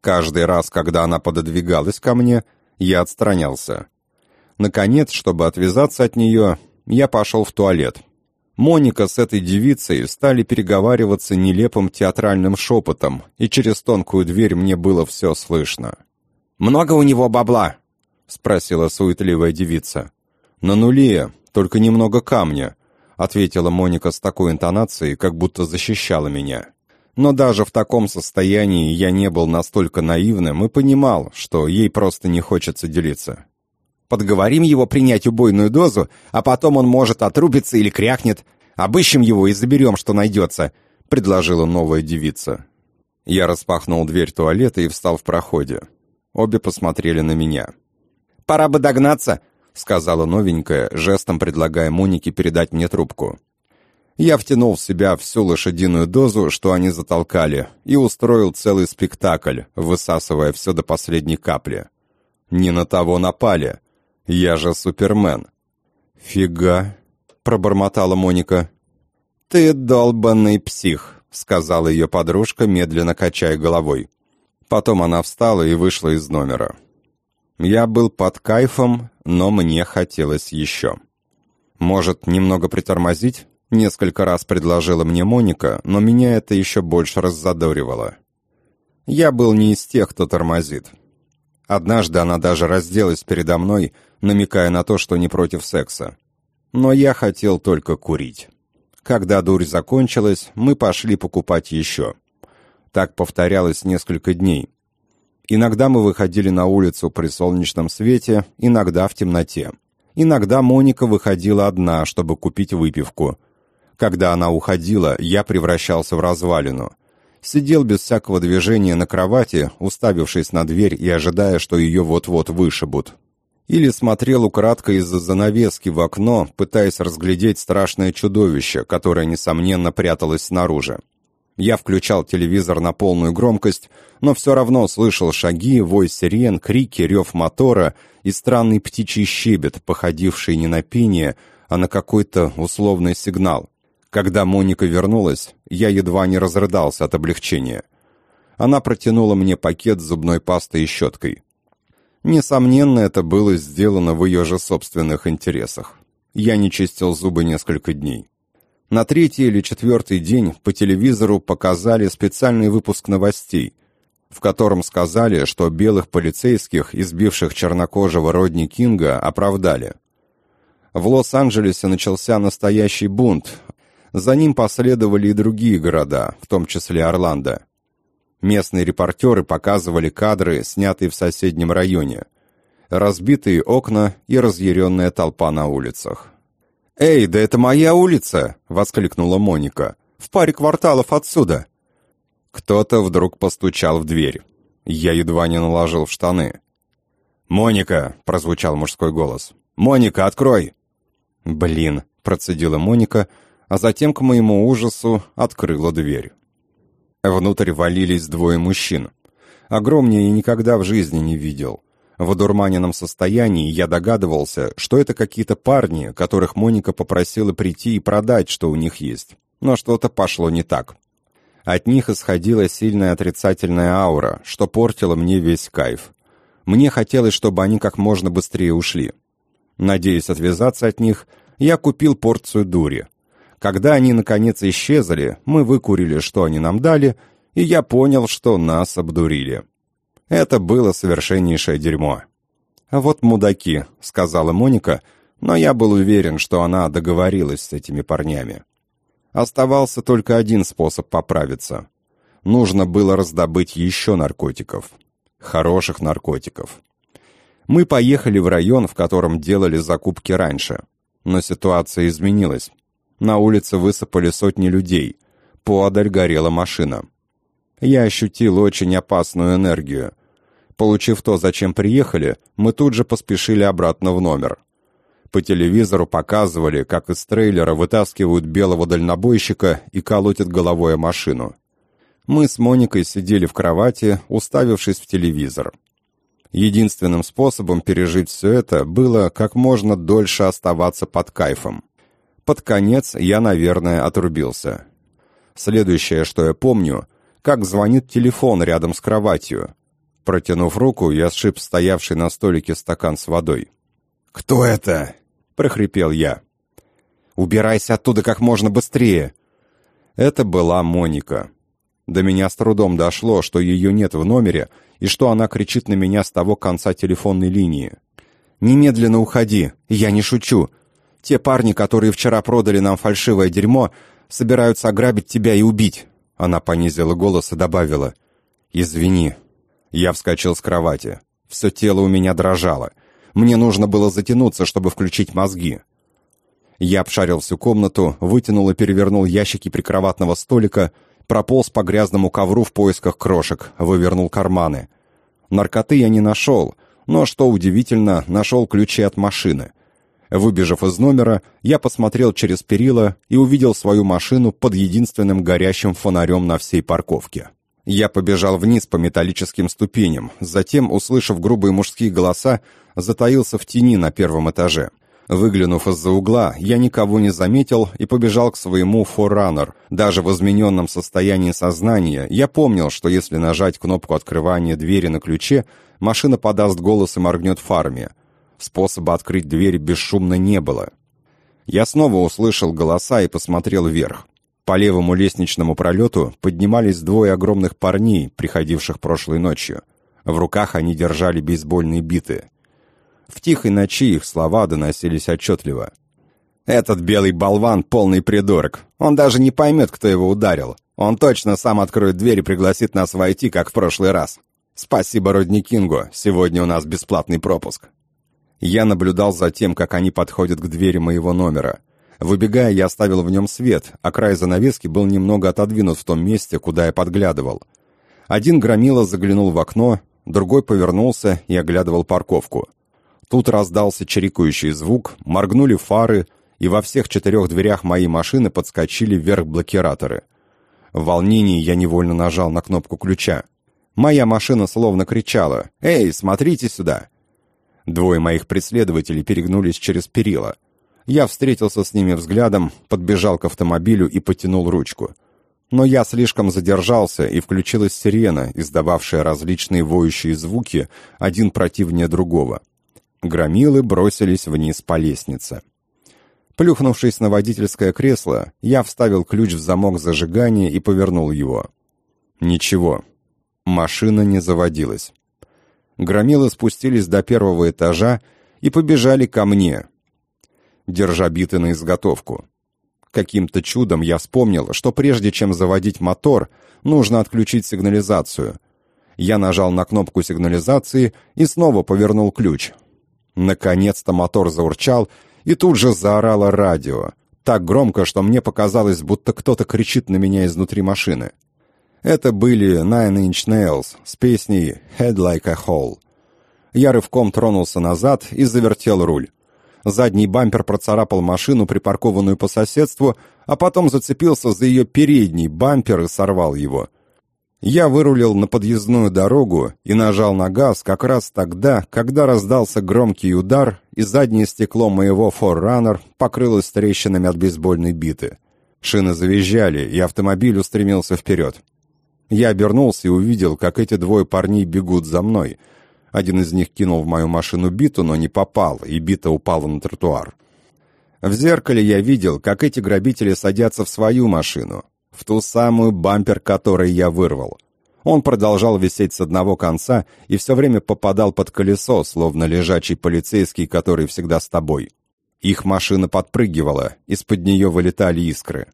Каждый раз, когда она пододвигалась ко мне, я отстранялся. Наконец, чтобы отвязаться от нее, я пошел в туалет. Моника с этой девицей стали переговариваться нелепым театральным шепотом, и через тонкую дверь мне было все слышно. «Много у него бабла?» — спросила суетливая девица. «На нуле, только немного камня», — ответила Моника с такой интонацией, как будто защищала меня. Но даже в таком состоянии я не был настолько наивным и понимал, что ей просто не хочется делиться. «Подговорим его принять убойную дозу, а потом он может отрубиться или крякнет. Обыщем его и заберем, что найдется», — предложила новая девица. Я распахнул дверь туалета и встал в проходе. Обе посмотрели на меня. «Пора бы догнаться», сказала новенькая, жестом предлагая Монике передать мне трубку. Я втянул в себя всю лошадиную дозу, что они затолкали, и устроил целый спектакль, высасывая все до последней капли. Не на того напали. Я же Супермен. «Фига», — пробормотала Моника. «Ты долбанный псих», — сказала ее подружка, медленно качая головой. Потом она встала и вышла из номера. Я был под кайфом, но мне хотелось еще. «Может, немного притормозить?» — несколько раз предложила мне Моника, но меня это еще больше раззадоривало. Я был не из тех, кто тормозит. Однажды она даже разделась передо мной, намекая на то, что не против секса. Но я хотел только курить. Когда дурь закончилась, мы пошли покупать еще. Так повторялось несколько дней. Иногда мы выходили на улицу при солнечном свете, иногда в темноте. Иногда Моника выходила одна, чтобы купить выпивку. Когда она уходила, я превращался в развалину. Сидел без всякого движения на кровати, уставившись на дверь и ожидая, что ее вот-вот вышибут. Или смотрел украдкой из-за занавески в окно, пытаясь разглядеть страшное чудовище, которое, несомненно, пряталось снаружи. Я включал телевизор на полную громкость, но все равно слышал шаги, вой сирен, крики, рев мотора и странный птичий щебет, походивший не на пение, а на какой-то условный сигнал. Когда Моника вернулась, я едва не разрыдался от облегчения. Она протянула мне пакет с зубной пастой и щеткой. Несомненно, это было сделано в ее же собственных интересах. Я не чистил зубы несколько дней. На третий или четвертый день по телевизору показали специальный выпуск новостей, в котором сказали, что белых полицейских, избивших чернокожего Родни Кинга, оправдали. В Лос-Анджелесе начался настоящий бунт. За ним последовали и другие города, в том числе Орландо. Местные репортеры показывали кадры, снятые в соседнем районе. Разбитые окна и разъяренная толпа на улицах. «Эй, да это моя улица!» — воскликнула Моника. «В паре кварталов отсюда!» Кто-то вдруг постучал в дверь. Я едва не наложил в штаны. «Моника!» — прозвучал мужской голос. «Моника, открой!» «Блин!» — процедила Моника, а затем, к моему ужасу, открыла дверь. Внутрь валились двое мужчин. Огромнее я никогда в жизни не видел. В одурманенном состоянии я догадывался, что это какие-то парни, которых Моника попросила прийти и продать, что у них есть. Но что-то пошло не так. От них исходила сильная отрицательная аура, что портило мне весь кайф. Мне хотелось, чтобы они как можно быстрее ушли. Надеясь отвязаться от них, я купил порцию дури. Когда они, наконец, исчезли, мы выкурили, что они нам дали, и я понял, что нас обдурили. Это было совершеннейшее дерьмо. «А вот мудаки», — сказала Моника, но я был уверен, что она договорилась с этими парнями. Оставался только один способ поправиться. Нужно было раздобыть еще наркотиков. Хороших наркотиков. Мы поехали в район, в котором делали закупки раньше. Но ситуация изменилась. На улице высыпали сотни людей. Поодаль горела машина. Я ощутил очень опасную энергию. Получив то, зачем приехали, мы тут же поспешили обратно в номер. По телевизору показывали, как из трейлера вытаскивают белого дальнобойщика и колотят головой о машину. Мы с Моникой сидели в кровати, уставившись в телевизор. Единственным способом пережить все это было как можно дольше оставаться под кайфом. Под конец я, наверное, отрубился. Следующее, что я помню, как звонит телефон рядом с кроватью. Протянув руку, я сшиб стоявший на столике стакан с водой. «Кто это?» — прохрипел я. «Убирайся оттуда как можно быстрее!» Это была Моника. До меня с трудом дошло, что ее нет в номере, и что она кричит на меня с того конца телефонной линии. «Немедленно уходи! Я не шучу! Те парни, которые вчера продали нам фальшивое дерьмо, собираются ограбить тебя и убить!» Она понизила голос и добавила. «Извини». Я вскочил с кровати. Все тело у меня дрожало. Мне нужно было затянуться, чтобы включить мозги. Я обшарил всю комнату, вытянул и перевернул ящики прикроватного столика, прополз по грязному ковру в поисках крошек, вывернул карманы. Наркоты я не нашел, но, что удивительно, нашел ключи от машины. Выбежав из номера, я посмотрел через перила и увидел свою машину под единственным горящим фонарем на всей парковке. Я побежал вниз по металлическим ступеням, затем, услышав грубые мужские голоса, затаился в тени на первом этаже — Выглянув из-за угла, я никого не заметил и побежал к своему форраннер. Даже в измененном состоянии сознания я помнил, что если нажать кнопку открывания двери на ключе, машина подаст голос и моргнет фарме. Способа открыть дверь бесшумно не было. Я снова услышал голоса и посмотрел вверх. По левому лестничному пролету поднимались двое огромных парней, приходивших прошлой ночью. В руках они держали бейсбольные биты. В тихой ночи их слова доносились отчетливо. «Этот белый болван — полный придурок. Он даже не поймет, кто его ударил. Он точно сам откроет дверь и пригласит нас войти, как в прошлый раз. Спасибо Родни Кингу, сегодня у нас бесплатный пропуск». Я наблюдал за тем, как они подходят к двери моего номера. Выбегая, я оставил в нем свет, а край занавески был немного отодвинут в том месте, куда я подглядывал. Один громила заглянул в окно, другой повернулся и оглядывал парковку. Тут раздался чирикающий звук, моргнули фары, и во всех четырех дверях моей машины подскочили вверх блокираторы. В волнении я невольно нажал на кнопку ключа. Моя машина словно кричала «Эй, смотрите сюда!». Двое моих преследователей перегнулись через перила. Я встретился с ними взглядом, подбежал к автомобилю и потянул ручку. Но я слишком задержался, и включилась сирена, издававшая различные воющие звуки, один противнее другого. Громилы бросились вниз по лестнице. Плюхнувшись на водительское кресло, я вставил ключ в замок зажигания и повернул его. Ничего. Машина не заводилась. Громилы спустились до первого этажа и побежали ко мне, держа биты на изготовку. Каким-то чудом я вспомнил, что прежде чем заводить мотор, нужно отключить сигнализацию. Я нажал на кнопку сигнализации и снова повернул ключ, Наконец-то мотор заурчал, и тут же заорало радио. Так громко, что мне показалось, будто кто-то кричит на меня изнутри машины. Это были Nine Inch Nails с песней «Head Like a Hole». Я рывком тронулся назад и завертел руль. Задний бампер процарапал машину, припаркованную по соседству, а потом зацепился за ее передний бампер и сорвал его. Я вырулил на подъездную дорогу и нажал на газ как раз тогда, когда раздался громкий удар, и заднее стекло моего «Форраннер» покрылось трещинами от бейсбольной биты. Шины завизжали, и автомобиль устремился вперед. Я обернулся и увидел, как эти двое парней бегут за мной. Один из них кинул в мою машину биту, но не попал, и бита упала на тротуар. В зеркале я видел, как эти грабители садятся в свою машину, в ту самую бампер, который я вырвал. Он продолжал висеть с одного конца и все время попадал под колесо, словно лежачий полицейский, который всегда с тобой. Их машина подпрыгивала, из-под нее вылетали искры.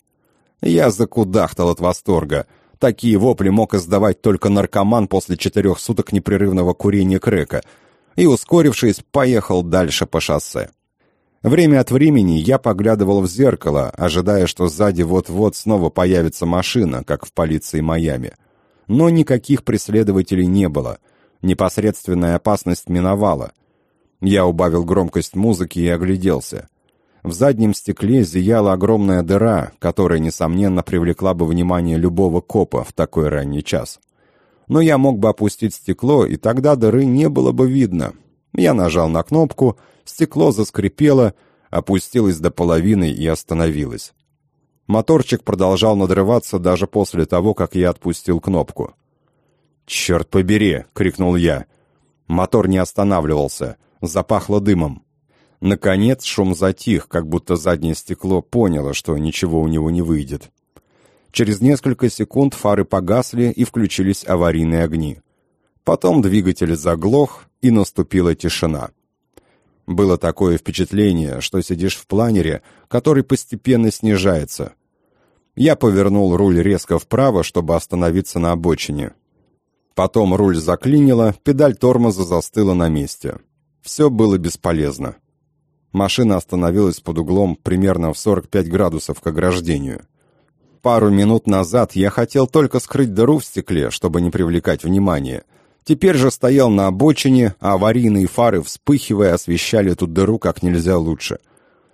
Я закудахтал от восторга. Такие вопли мог издавать только наркоман после четырех суток непрерывного курения крека. И, ускорившись, поехал дальше по шоссе. Время от времени я поглядывал в зеркало, ожидая, что сзади вот-вот снова появится машина, как в полиции Майами но никаких преследователей не было. Непосредственная опасность миновала. Я убавил громкость музыки и огляделся. В заднем стекле зияла огромная дыра, которая, несомненно, привлекла бы внимание любого копа в такой ранний час. Но я мог бы опустить стекло, и тогда дыры не было бы видно. Я нажал на кнопку, стекло заскрипело, опустилось до половины и остановилось. Моторчик продолжал надрываться даже после того, как я отпустил кнопку. «Черт побери!» — крикнул я. Мотор не останавливался, запахло дымом. Наконец шум затих, как будто заднее стекло поняло, что ничего у него не выйдет. Через несколько секунд фары погасли и включились аварийные огни. Потом двигатель заглох, и наступила тишина. Было такое впечатление, что сидишь в планере, который постепенно снижается. Я повернул руль резко вправо, чтобы остановиться на обочине. Потом руль заклинило, педаль тормоза застыла на месте. Все было бесполезно. Машина остановилась под углом примерно в 45 градусов к ограждению. Пару минут назад я хотел только скрыть дыру в стекле, чтобы не привлекать внимания — Теперь же стоял на обочине, а аварийные фары, вспыхивая, освещали эту дыру как нельзя лучше.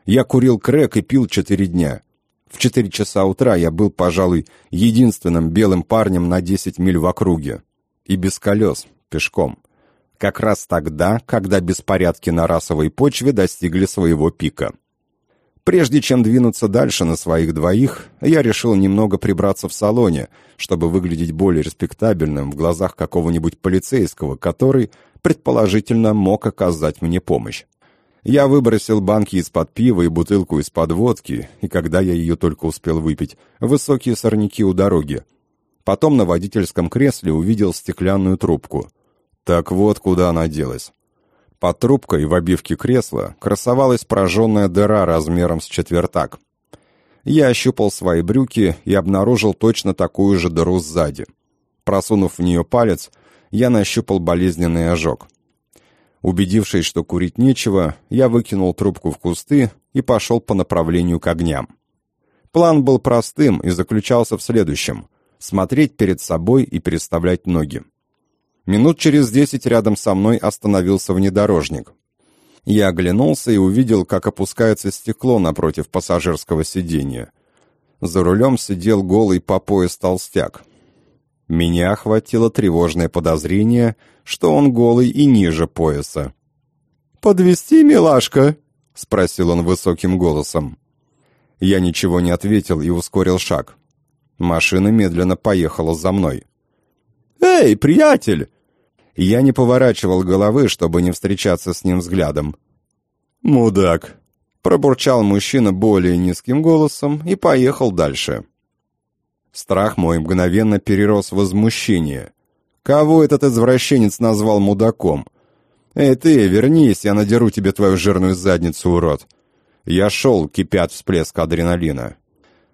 Я курил крэк и пил четыре дня. В четыре часа утра я был, пожалуй, единственным белым парнем на десять миль в округе. И без колес, пешком. Как раз тогда, когда беспорядки на расовой почве достигли своего пика. Прежде чем двинуться дальше на своих двоих, я решил немного прибраться в салоне, чтобы выглядеть более респектабельным в глазах какого-нибудь полицейского, который, предположительно, мог оказать мне помощь. Я выбросил банки из-под пива и бутылку из-под водки, и когда я ее только успел выпить, высокие сорняки у дороги. Потом на водительском кресле увидел стеклянную трубку. Так вот, куда она делась. Под трубкой в обивке кресла красовалась прожженная дыра размером с четвертак. Я ощупал свои брюки и обнаружил точно такую же дыру сзади. Просунув в нее палец, я нащупал болезненный ожог. Убедившись, что курить нечего, я выкинул трубку в кусты и пошел по направлению к огням. План был простым и заключался в следующем — смотреть перед собой и переставлять ноги. Минут через десять рядом со мной остановился внедорожник. Я оглянулся и увидел, как опускается стекло напротив пассажирского сиденья. За рулем сидел голый по пояс толстяк. Меня охватило тревожное подозрение, что он голый и ниже пояса. «Подвезти, милашка?» — спросил он высоким голосом. Я ничего не ответил и ускорил шаг. Машина медленно поехала за мной. «Эй, приятель!» Я не поворачивал головы, чтобы не встречаться с ним взглядом. «Мудак!» — пробурчал мужчина более низким голосом и поехал дальше. Страх мой мгновенно перерос в возмущение. «Кого этот извращенец назвал мудаком?» «Эй ты, вернись, я надеру тебе твою жирную задницу, урод!» Я шел, кипят всплеск адреналина.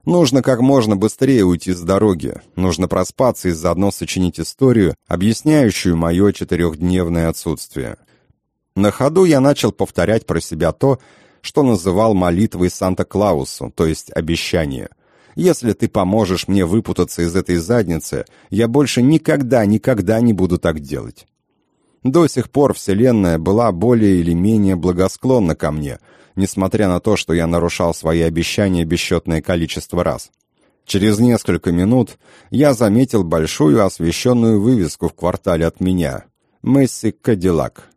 Нужно как можно быстрее уйти с дороги. Нужно проспаться и заодно сочинить историю, объясняющую мое четырехдневное отсутствие. На ходу я начал повторять про себя то, что называл молитвой Санта-Клаусу, то есть обещание. Если ты поможешь мне выпутаться из этой задницы, я больше никогда, никогда не буду так делать. До сих пор Вселенная была более или менее благосклонна ко мне — несмотря на то, что я нарушал свои обещания бесчетное количество раз. Через несколько минут я заметил большую освещенную вывеску в квартале от меня «Месси Кадиллак».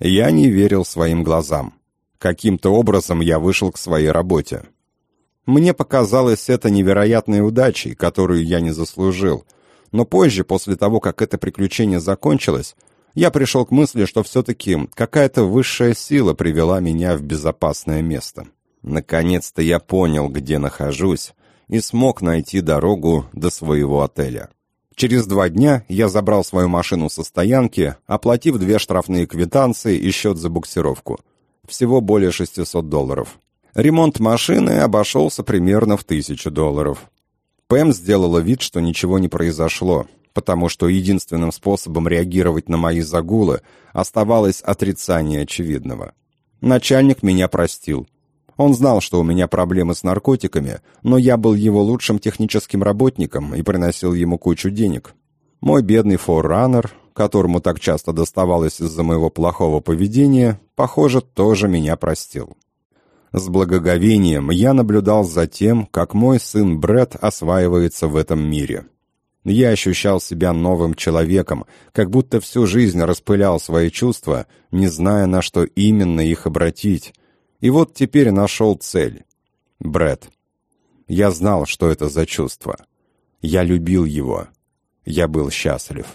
Я не верил своим глазам. Каким-то образом я вышел к своей работе. Мне показалось это невероятной удачей, которую я не заслужил. Но позже, после того, как это приключение закончилось, я пришел к мысли, что все-таки какая-то высшая сила привела меня в безопасное место. Наконец-то я понял, где нахожусь, и смог найти дорогу до своего отеля. Через два дня я забрал свою машину со стоянки, оплатив две штрафные квитанции и счет за буксировку. Всего более 600 долларов. Ремонт машины обошелся примерно в тысячу долларов. Пэм сделала вид, что ничего не произошло, потому что единственным способом реагировать на мои загулы оставалось отрицание очевидного. Начальник меня простил. Он знал, что у меня проблемы с наркотиками, но я был его лучшим техническим работником и приносил ему кучу денег. Мой бедный форраннер, которому так часто доставалось из-за моего плохого поведения, похоже, тоже меня простил. С благоговением я наблюдал за тем, как мой сын Бред осваивается в этом мире. Я ощущал себя новым человеком, как будто всю жизнь распылял свои чувства, не зная, на что именно их обратить, и вот теперь нашел цель. Бред. Я знал, что это за чувство. Я любил его. Я был счастлив.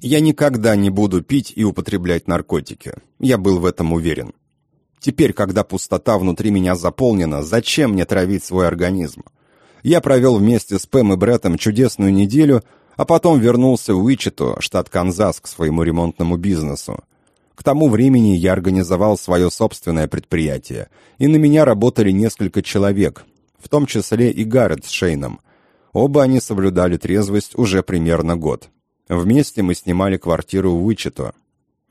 Я никогда не буду пить и употреблять наркотики. Я был в этом уверен. Теперь, когда пустота внутри меня заполнена, зачем мне травить свой организм? Я провел вместе с Пэм и Бреттом чудесную неделю, а потом вернулся в Уичету, штат Канзас, к своему ремонтному бизнесу. К тому времени я организовал свое собственное предприятие, и на меня работали несколько человек, в том числе и Гаррет с Шейном. Оба они соблюдали трезвость уже примерно год. Вместе мы снимали квартиру в Уичето.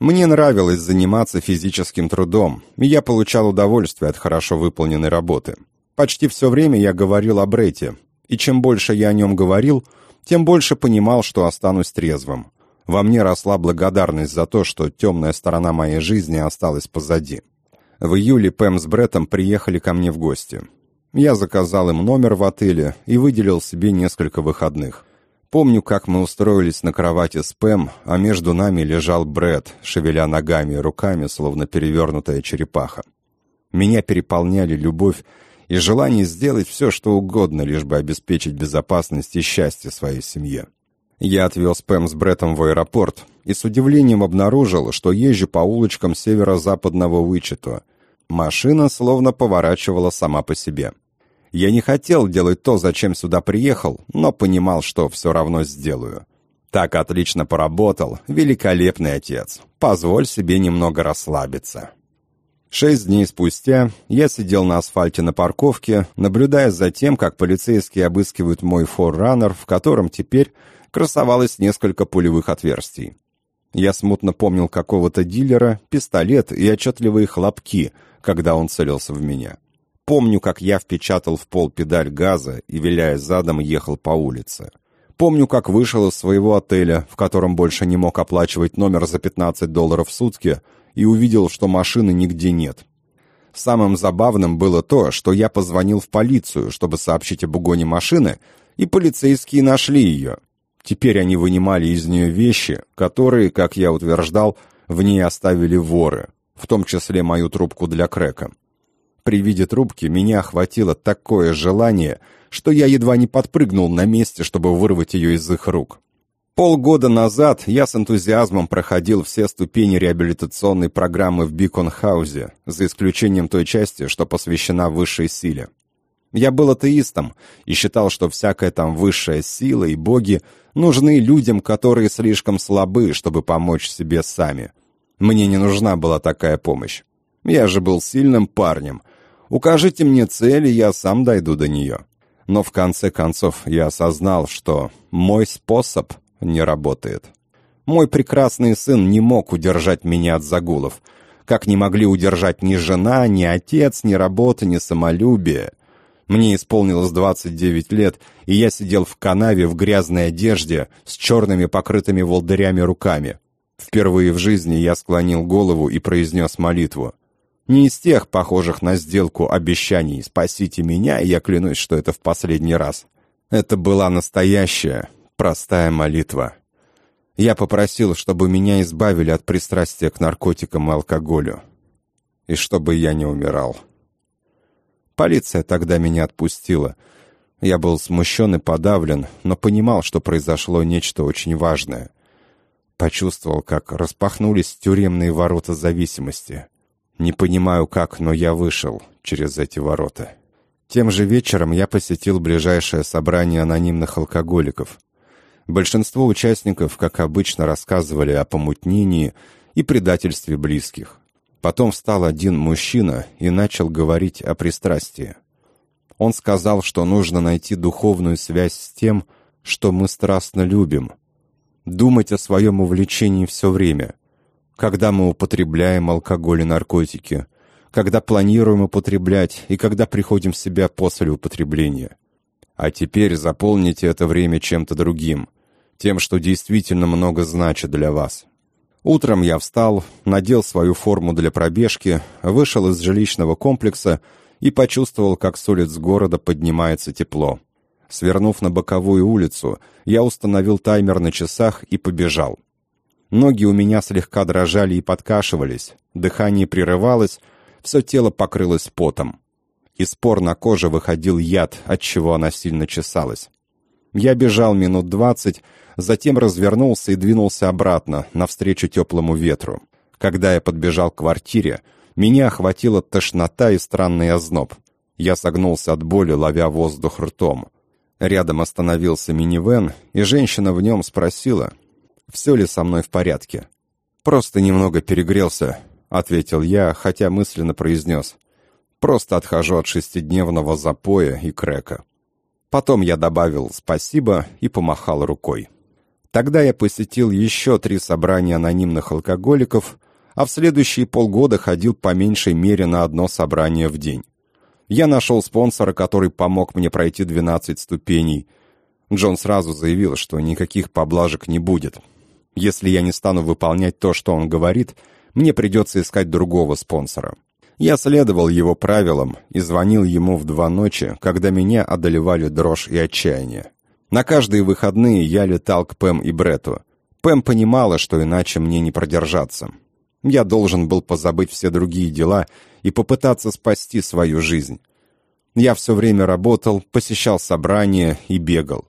Мне нравилось заниматься физическим трудом, и я получал удовольствие от хорошо выполненной работы. Почти все время я говорил о Брете, и чем больше я о нем говорил, тем больше понимал, что останусь трезвым. Во мне росла благодарность за то, что темная сторона моей жизни осталась позади. В июле Пэм с Бреттом приехали ко мне в гости. Я заказал им номер в отеле и выделил себе несколько выходных. Помню, как мы устроились на кровати с Пэм, а между нами лежал Бретт, шевеля ногами и руками, словно перевернутая черепаха. Меня переполняли любовь и желание сделать все, что угодно, лишь бы обеспечить безопасность и счастье своей семье. Я отвез Пэм с Бреттом в аэропорт и с удивлением обнаружил, что езжу по улочкам северо-западного Уичета. Машина словно поворачивала сама по себе. Я не хотел делать то, зачем сюда приехал, но понимал, что все равно сделаю. Так отлично поработал, великолепный отец. Позволь себе немного расслабиться. Шесть дней спустя я сидел на асфальте на парковке, наблюдая за тем, как полицейские обыскивают мой форраннер, в котором теперь красовалось несколько пулевых отверстий. Я смутно помнил какого-то дилера, пистолет и отчетливые хлопки, когда он целился в меня. Помню, как я впечатал в пол педаль газа и, виляя задом, ехал по улице. Помню, как вышел из своего отеля, в котором больше не мог оплачивать номер за 15 долларов в сутки, и увидел, что машины нигде нет. Самым забавным было то, что я позвонил в полицию, чтобы сообщить об угоне машины, и полицейские нашли ее. Теперь они вынимали из нее вещи, которые, как я утверждал, в ней оставили воры, в том числе мою трубку для крека. При виде трубки меня охватило такое желание, что я едва не подпрыгнул на месте, чтобы вырвать ее из их рук. Полгода назад я с энтузиазмом проходил все ступени реабилитационной программы в Бикон-хаузе, за исключением той части, что посвящена высшей силе. Я был атеистом и считал, что всякая там высшая сила и боги нужны людям, которые слишком слабы, чтобы помочь себе сами. Мне не нужна была такая помощь. Я же был сильным парнем. Укажите мне цель, и я сам дойду до нее. Но в конце концов я осознал, что мой способ не работает. Мой прекрасный сын не мог удержать меня от загулов, как не могли удержать ни жена, ни отец, ни работа, ни самолюбие — мне исполнилось 29 лет, и я сидел в канаве в грязной одежде с черными покрытыми волдырями руками. Впервые в жизни я склонил голову и произнес молитву. Не из тех, похожих на сделку обещаний «спасите меня», и я клянусь, что это в последний раз. Это была настоящая, простая молитва. Я попросил, чтобы меня избавили от пристрастия к наркотикам и алкоголю. И чтобы я не умирал. Полиция тогда меня отпустила. Я был смущен и подавлен, но понимал, что произошло нечто очень важное. Почувствовал, как распахнулись тюремные ворота зависимости. Не понимаю как, но я вышел через эти ворота. Тем же вечером я посетил ближайшее собрание анонимных алкоголиков. Большинство участников, как обычно, рассказывали о помутнении и предательстве близких. Потом встал один мужчина и начал говорить о пристрастии. Он сказал, что нужно найти духовную связь с тем, что мы страстно любим. Думать о своем увлечении все время. Когда мы употребляем алкоголь и наркотики, когда планируем употреблять и когда приходим в себя после употребления. А теперь заполните это время чем-то другим, тем, что действительно много значит для вас. Утром я встал, надел свою форму для пробежки, вышел из жилищного комплекса и почувствовал, как с улиц города поднимается тепло. Свернув на боковую улицу, я установил таймер на часах и побежал. Ноги у меня слегка дрожали и подкашивались, дыхание прерывалось, все тело покрылось потом. Из пор на коже выходил яд, от чего она сильно чесалась. Я бежал минут двадцать, затем развернулся и двинулся обратно, навстречу теплому ветру. Когда я подбежал к квартире, меня охватила тошнота и странный озноб. Я согнулся от боли, ловя воздух ртом. Рядом остановился минивэн, и женщина в нем спросила, все ли со мной в порядке. «Просто немного перегрелся», — ответил я, хотя мысленно произнес. «Просто отхожу от шестидневного запоя и крека». Потом я добавил «спасибо» и помахал рукой. Тогда я посетил еще три собрания анонимных алкоголиков, а в следующие полгода ходил по меньшей мере на одно собрание в день. Я нашел спонсора, который помог мне пройти 12 ступеней. Джон сразу заявил, что никаких поблажек не будет. Если я не стану выполнять то, что он говорит, мне придется искать другого спонсора. Я следовал его правилам и звонил ему в два ночи, когда меня одолевали дрожь и отчаяние. На каждые выходные я летал к Пэм и Брету. Пэм понимала, что иначе мне не продержаться. Я должен был позабыть все другие дела и попытаться спасти свою жизнь. Я все время работал, посещал собрания и бегал.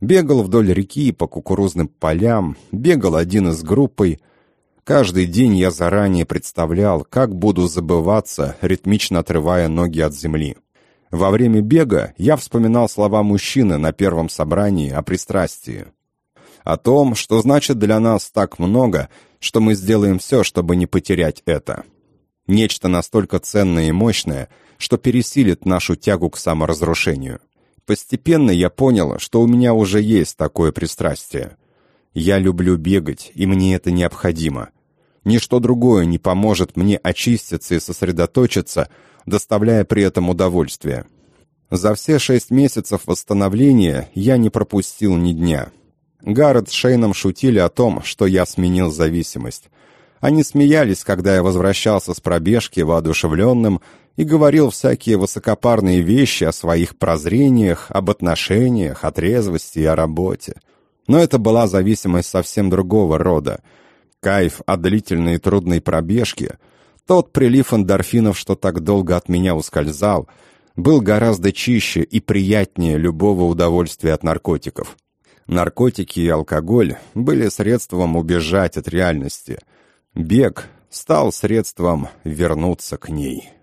Бегал вдоль реки по кукурузным полям, бегал один из группой. Каждый день я заранее представлял, как буду забываться, ритмично отрывая ноги от земли. Во время бега я вспоминал слова мужчины на первом собрании о пристрастии. О том, что значит для нас так много, что мы сделаем все, чтобы не потерять это. Нечто настолько ценное и мощное, что пересилит нашу тягу к саморазрушению. Постепенно я понял, что у меня уже есть такое пристрастие. Я люблю бегать, и мне это необходимо. Ничто другое не поможет мне очиститься и сосредоточиться, доставляя при этом удовольствие. За все шесть месяцев восстановления я не пропустил ни дня. Гаррет с Шейном шутили о том, что я сменил зависимость. Они смеялись, когда я возвращался с пробежки воодушевленным и говорил всякие высокопарные вещи о своих прозрениях, об отношениях, о трезвости и о работе. Но это была зависимость совсем другого рода. Кайф от длительной и трудной пробежки, тот прилив эндорфинов, что так долго от меня ускользал, был гораздо чище и приятнее любого удовольствия от наркотиков. Наркотики и алкоголь были средством убежать от реальности. Бег стал средством вернуться к ней».